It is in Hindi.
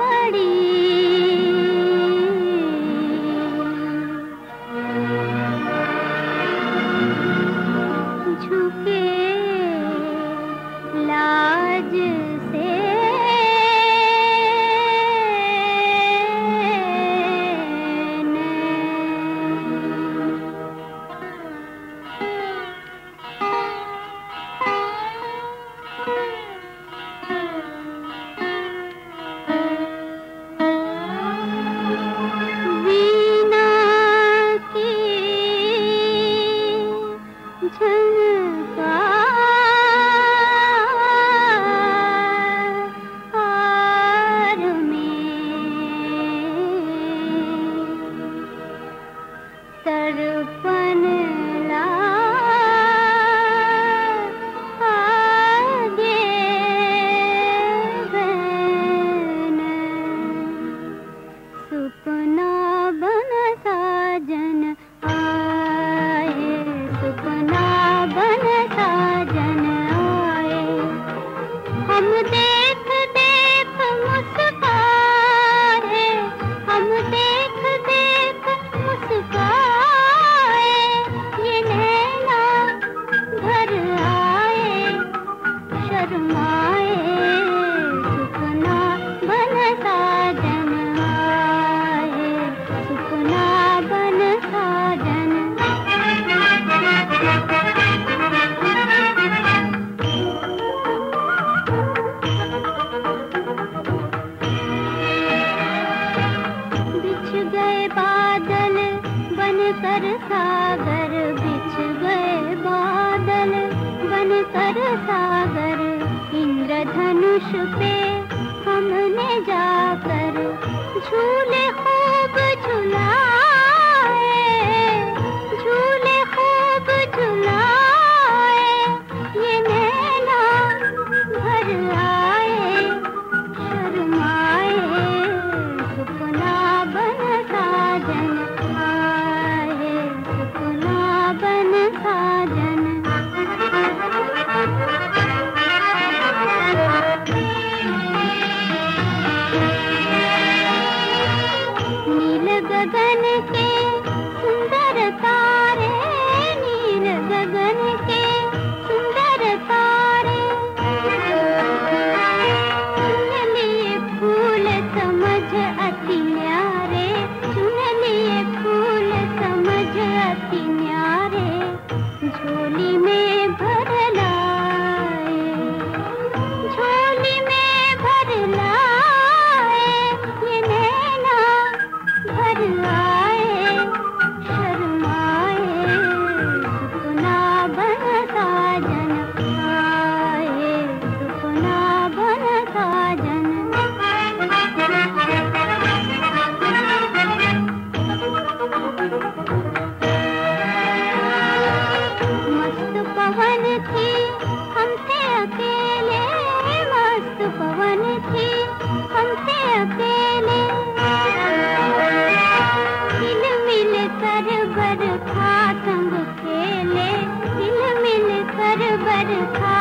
पड़ी। झुके fun. सागर बिछ गए बादल बनकर सागर इंद्रधनुष पे बर बर खा संग खेले मिल मिल कर बर खा